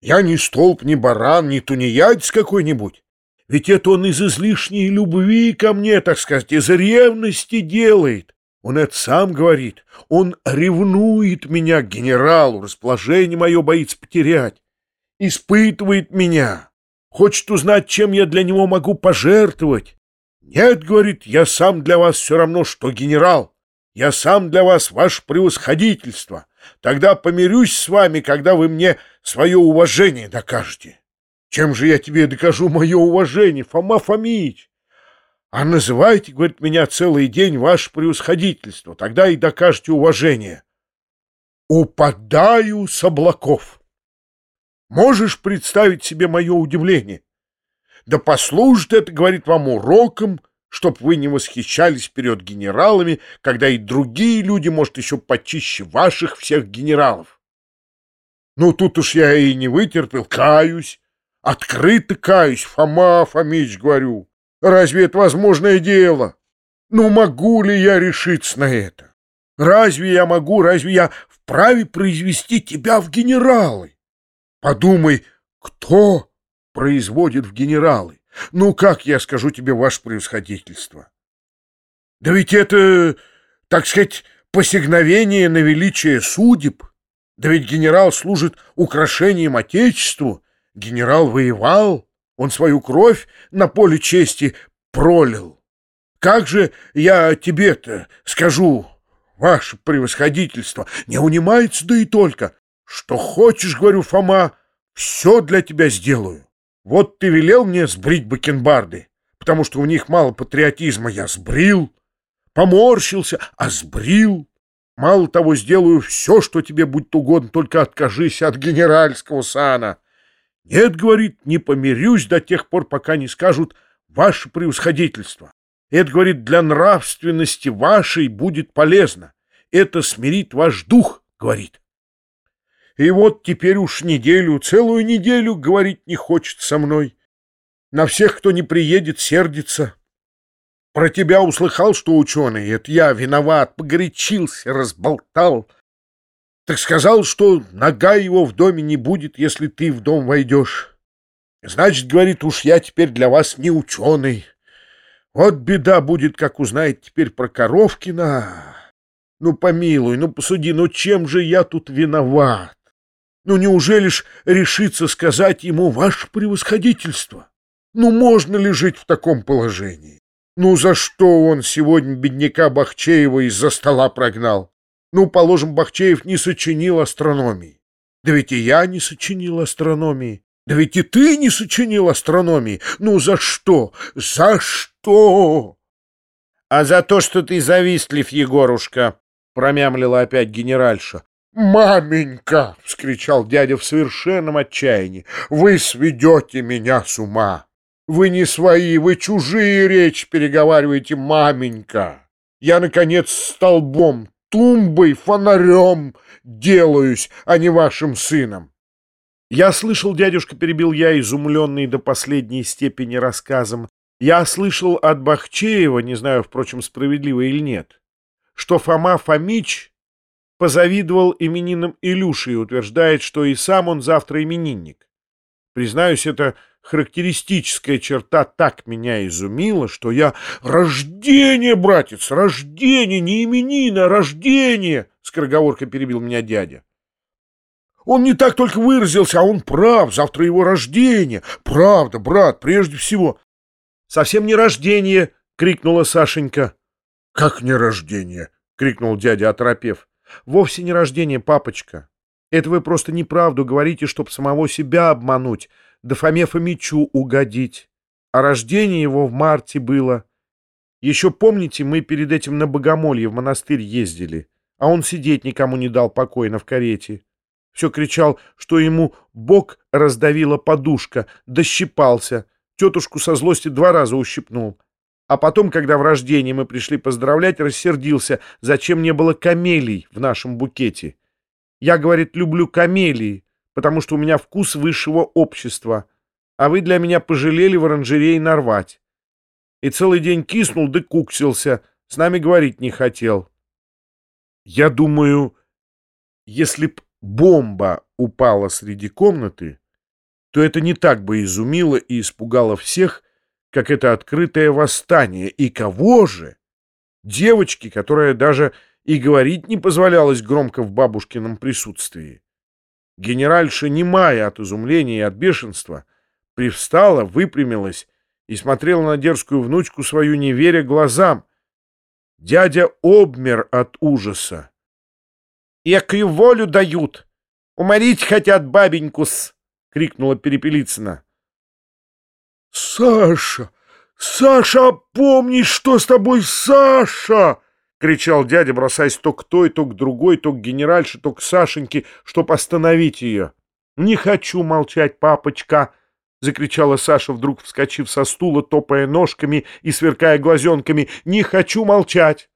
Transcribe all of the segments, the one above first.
Я не столб, не баран, не тунеядец какой-нибудь. Ведь это он из излишней любви ко мне, так сказать, из ревности делает. Он это сам говорит. Он ревнует меня к генералу, расположение мое боится потерять. Испытывает меня. Хочет узнать, чем я для него могу пожертвовать. Нет, говорит, я сам для вас все равно, что генерал. Я сам для вас ваше превосходительство. Тогда помирюсь с вами, когда вы мне свое уважение докажете. Чем же я тебе докажу мое уважение, Фома Фомич? А называйте, говорит, меня целый день ваше превосходительство, тогда и докажете уважение. Упадаю с облаков. Можешь представить себе мое удивление? Да послужит это, говорит, вам уроком, чтоб вы не восхищались перед генералами, когда и другие люди, может, еще почище ваших всех генералов. Ну, тут уж я и не вытерпел, каюсь, открыто каюсь, Фома Фомич, говорю. Разве это возможное дело? Ну, могу ли я решиться на это? Разве я могу, разве я вправе произвести тебя в генералы? Подумай, кто производит в генералы? Ну, как я скажу тебе, ваше превосходительство? Да ведь это, так сказать, посягновение на величие судеб. Да ведь генерал служит украшением Отечеству. Генерал воевал, он свою кровь на поле чести пролил. Как же я тебе-то скажу, ваше превосходительство, не унимается, да и только. Что хочешь, говорю, Фома, все для тебя сделаю. Вот ты велел мне сбрить бакенбарды, потому что у них мало патриотизма. Я сбрил, поморщился, а сбрил. Мало того, сделаю все, что тебе будет угодно, только откажись от генеральского сана. Нет, говорит, не помирюсь до тех пор, пока не скажут «Ваше превосходительство». Это, говорит, для нравственности вашей будет полезно. Это смирит ваш дух, говорит. И вот теперь уж неделю, целую неделю говорить не хочет со мной. На всех, кто не приедет, сердится. Про тебя услыхал, что ученый, это я виноват, погорячился, разболтал. Так сказал, что нога его в доме не будет, если ты в дом войдешь. Значит, говорит, уж я теперь для вас не ученый. Вот беда будет, как узнает теперь про Коровкина. Ну, помилуй, ну, посуди, ну чем же я тут виноват? Ну, неужели ж решиться сказать ему «Ваше превосходительство»? Ну, можно ли жить в таком положении? Ну, за что он сегодня бедняка Бахчеева из-за стола прогнал? Ну, положим, Бахчеев не сочинил астрономии. Да ведь и я не сочинил астрономии. Да ведь и ты не сочинил астрономии. Ну, за что? За что? А за то, что ты завистлив, Егорушка, промямлила опять генеральша. «Маменька!» — вскричал дядя в совершенном отчаянии. «Вы сведете меня с ума! Вы не свои, вы чужие речь переговариваете, маменька! Я, наконец, столбом, тумбой, фонарем делаюсь, а не вашим сыном!» Я слышал, дядюшка, перебил я, изумленный до последней степени рассказом, я слышал от Бахчеева, не знаю, впрочем, справедливо или нет, что Фома Фомич позавидовал именинам Илюши и утверждает, что и сам он завтра именинник. Признаюсь, это характеристическая черта так меня изумила, что я «Рождение, братец, рождение, не именина, а рождение!» — скороговоркой перебил меня дядя. Он не так только выразился, а он прав, завтра его рождение. Правда, брат, прежде всего. — Совсем не рождение! — крикнула Сашенька. — Как не рождение? — крикнул дядя, оторопев. Вовсе не рождение, папочка. Это вы просто неправду говорите, чтоб самого себя обмануть, да Фоме Фомичу угодить. А рождение его в марте было. Еще помните, мы перед этим на Богомолье в монастырь ездили, а он сидеть никому не дал покойно в карете. Все кричал, что ему бок раздавила подушка, дощипался. Тетушку со злости два раза ущипнул. А потом, когда в рождении мы пришли поздравлять, рассердился, зачем не было камелий в нашем букете. Я, говорит, люблю камелии, потому что у меня вкус высшего общества, а вы для меня пожалели в оранжерее нарвать. И целый день киснул да куксился, с нами говорить не хотел. Я думаю, если б бомба упала среди комнаты, то это не так бы изумило и испугало всех, как это открытое восстание. И кого же? Девочки, которая даже и говорить не позволялось громко в бабушкином присутствии. Генеральша, немая от изумления и от бешенства, привстала, выпрямилась и смотрела на дерзкую внучку свою, не веря глазам. Дядя обмер от ужаса. «Экую волю дают! Уморить хотят бабеньку-с!» — крикнула Перепелицына. «Саша! Саша, помни, что с тобой, Саша!» — кричал дядя, бросаясь то к той, то к другой, то к генеральше, то к Сашеньке, чтоб остановить ее. «Не хочу молчать, папочка!» — закричала Саша, вдруг вскочив со стула, топая ножками и сверкая глазенками. «Не хочу молчать!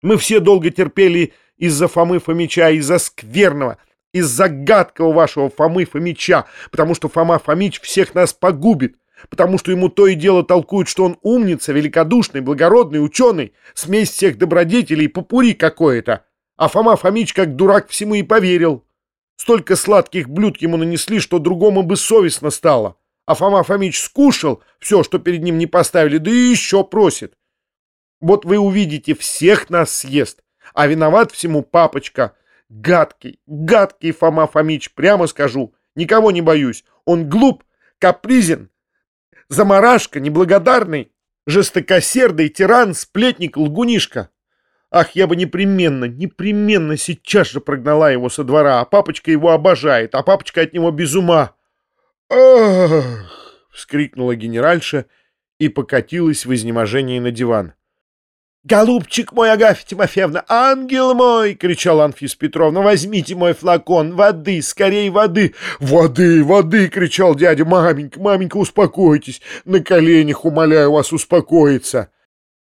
Мы все долго терпели из-за Фомы Фомича, из-за скверного, из-за гадкого вашего Фомы Фомича, потому что Фома Фомич всех нас погубит потому что ему то и дело толкуют, что он умница, великодушный, благородный, ученый, смесь всех добродетелей, попури какое-то. А Фома Фомич как дурак всему и поверил. Столько сладких блюд ему нанесли, что другому бы совестно стало. А Фома Фомич скушал все, что перед ним не поставили, да и еще просит. Вот вы увидите, всех нас съест, а виноват всему папочка. Гадкий, гадкий Фома Фомич, прямо скажу, никого не боюсь. Он глуп, капризен, заморашка, неблагодарный, жестокосердый, тиран, сплетник, лгунишка. Ах, я бы непременно, непременно сейчас же прогнала его со двора, а папочка его обожает, а папочка от него без ума. «Ах!» — вскрикнула генеральша и покатилась в изнеможении на диван. «Голубчик мой, Агафья Тимофеевна, ангел мой!» — кричал Анфис Петровна. «Возьмите мой флакон, воды, скорей воды!» «Воды, воды!» — кричал дядя. «Маменька, маменька, успокойтесь! На коленях умоляю вас успокоиться!»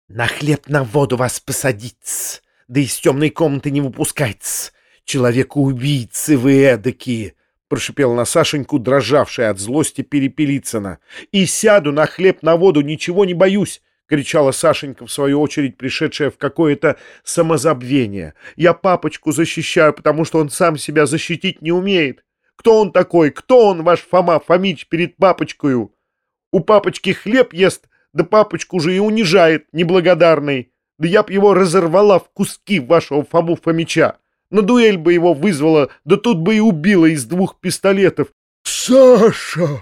«На хлеб, на воду вас посадить, да из темной комнаты не выпускать! Человека-убийцы вы эдакие!» — прошипел на Сашеньку, дрожавшая от злости Перепелицына. «И сяду на хлеб, на воду, ничего не боюсь!» — кричала Сашенька, в свою очередь пришедшая в какое-то самозабвение. «Я папочку защищаю, потому что он сам себя защитить не умеет. Кто он такой? Кто он, ваш Фома Фомич, перед папочкою? У папочки хлеб ест, да папочку же и унижает, неблагодарный. Да я б его разорвала в куски вашего Фому Фомича. На дуэль бы его вызвала, да тут бы и убила из двух пистолетов. «Саша!»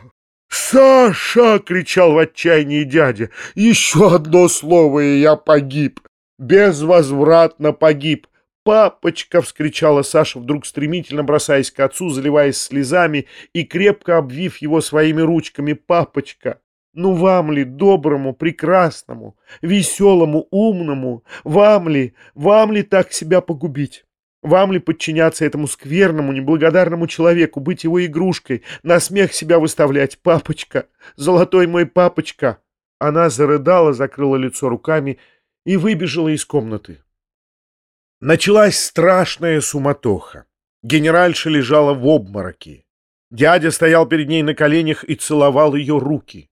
«Саша!» — кричал в отчаянии дядя. «Еще одно слово, и я погиб! Безвозвратно погиб!» «Папочка!» — вскричала Саша, вдруг стремительно бросаясь к отцу, заливаясь слезами и крепко обвив его своими ручками. «Папочка! Ну вам ли, доброму, прекрасному, веселому, умному, вам ли, вам ли так себя погубить?» Вам ли подчиняться этому скверному, неблагодарному человеку, быть его игрушкой, на смех себя выставлять? Папочка! Золотой мой папочка!» Она зарыдала, закрыла лицо руками и выбежала из комнаты. Началась страшная суматоха. Генеральша лежала в обмороке. Дядя стоял перед ней на коленях и целовал ее руки.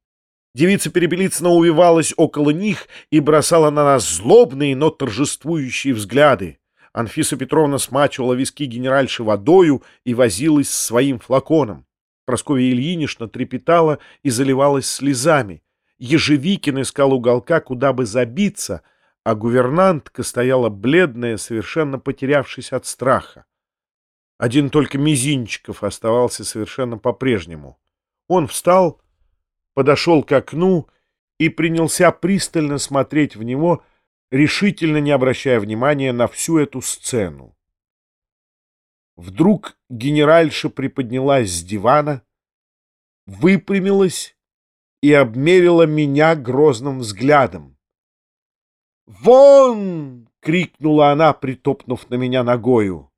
Девица Перепелицына увивалась около них и бросала на нас злобные, но торжествующие взгляды. Анфиса Петровна смачивала виски генеральши водою и возилась с своим флаконом. Прасковья Ильинична трепетала и заливалась слезами. Ежевикин искал уголка, куда бы забиться, а гувернантка стояла бледная, совершенно потерявшись от страха. Один только Мизинчиков оставался совершенно по-прежнему. Он встал, подошел к окну и принялся пристально смотреть в него, решительно не обращая внимания на всю эту сцену. Вдруг генеральша приподнялась с дивана, выпрямилась и обмерила меня грозным взглядом. «Вон!» — крикнула она, притопнув на меня ногою.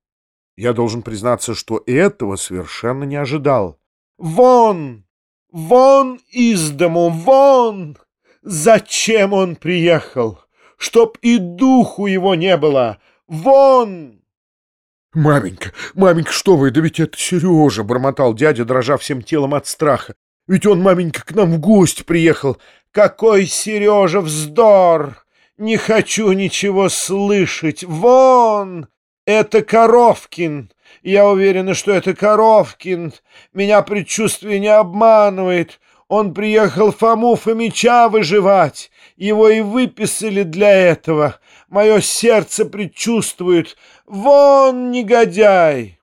Я должен признаться, что этого совершенно не ожидал. «Вон! Вон из дому! Вон! Зачем он приехал?» Чтоб и духу его не было! Вон!» «Маменька, маменька, что вы, да ведь это Сережа!» — бормотал дядя, дрожа всем телом от страха. «Ведь он, маменька, к нам в гости приехал!» «Какой Сережа вздор! Не хочу ничего слышать! Вон! Это Коровкин! Я уверена, что это Коровкин. Меня предчувствие не обманывает. Он приехал Фому Фомича выживать. Его и выписали для этого. Мое сердце предчувствует. Вон негодяй!»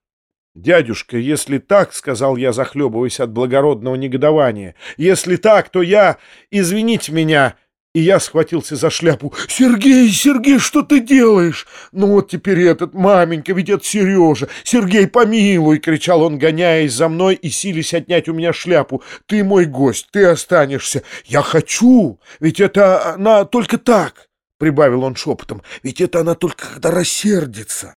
«Дядюшка, если так, — сказал я, захлебываясь от благородного негодования, — если так, то я... Извините меня, и я схватился за шляпу. «Сергей, Сергей, что ты делаешь?» «Ну вот теперь этот, маменька, ведь это Сережа! Сергей, помилуй!» — кричал он, гоняясь за мной и сились отнять у меня шляпу. «Ты мой гость, ты останешься!» «Я хочу! Ведь это она только так!» — прибавил он шепотом. «Ведь это она только когда рассердится!»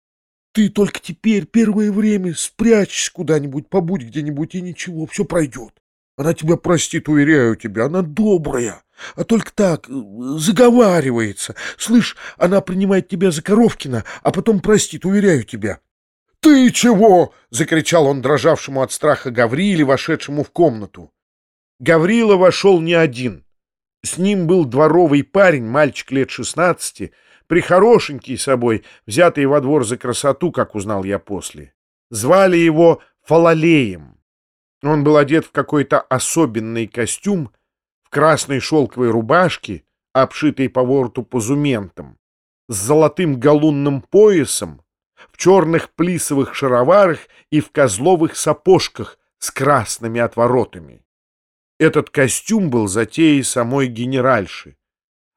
«Ты только теперь первое время спрячься куда-нибудь, побудь где-нибудь, и ничего, все пройдет. Она тебя простит, уверяю тебя, она добрая!» А только так, заговаривается. Слышь, она принимает тебя за Коровкина, а потом простит, уверяю тебя. «Ты чего?» — закричал он дрожавшему от страха Гавриле, вошедшему в комнату. Гаврила вошел не один. С ним был дворовый парень, мальчик лет шестнадцати, прихорошенький собой, взятый во двор за красоту, как узнал я после. Звали его Фалалеем. Он был одет в какой-то особенный костюм, красной шелковой рубашке, обшитой по вороту позументом, с золотым галунным поясом, в черных плисовых шароварах и в козловых сапожках с красными отворотами. Этот костюм был затеей самой генеральши.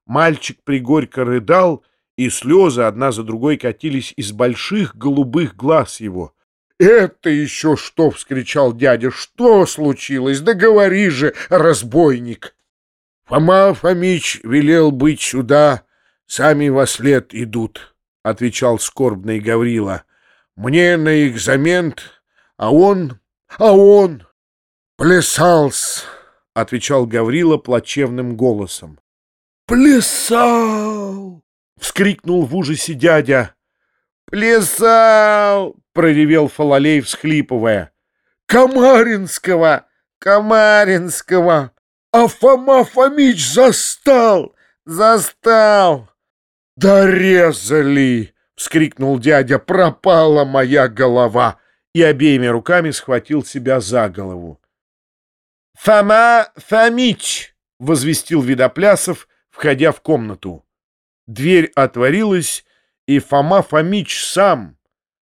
Мальчик пригорько рыдал, и слезы одна за другой катились из больших голубых глаз его. «Это еще что?» — вскричал дядя. «Что случилось? Да говори же, разбойник!» Фома Фомич велел быть сюда, сами во след идут, — отвечал скорбный Гаврила. Мне на экзамент, а он, а он плясал-с, — отвечал Гаврила плачевным голосом. «Плясал!» — вскрикнул в ужасе дядя. «Плясал!» — проревел Фалалей, всхлипывая. «Комаринского! Комаринского!» А Фома Фомич застал! Застал! «Дорезали!» — вскрикнул дядя. «Пропала моя голова!» И обеими руками схватил себя за голову. «Фома Фомич!» — возвестил Видоплясов, входя в комнату. Дверь отворилась, и Фома Фомич сам,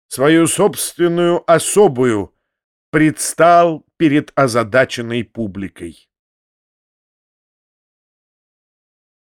свою собственную особую, предстал перед озадаченной публикой.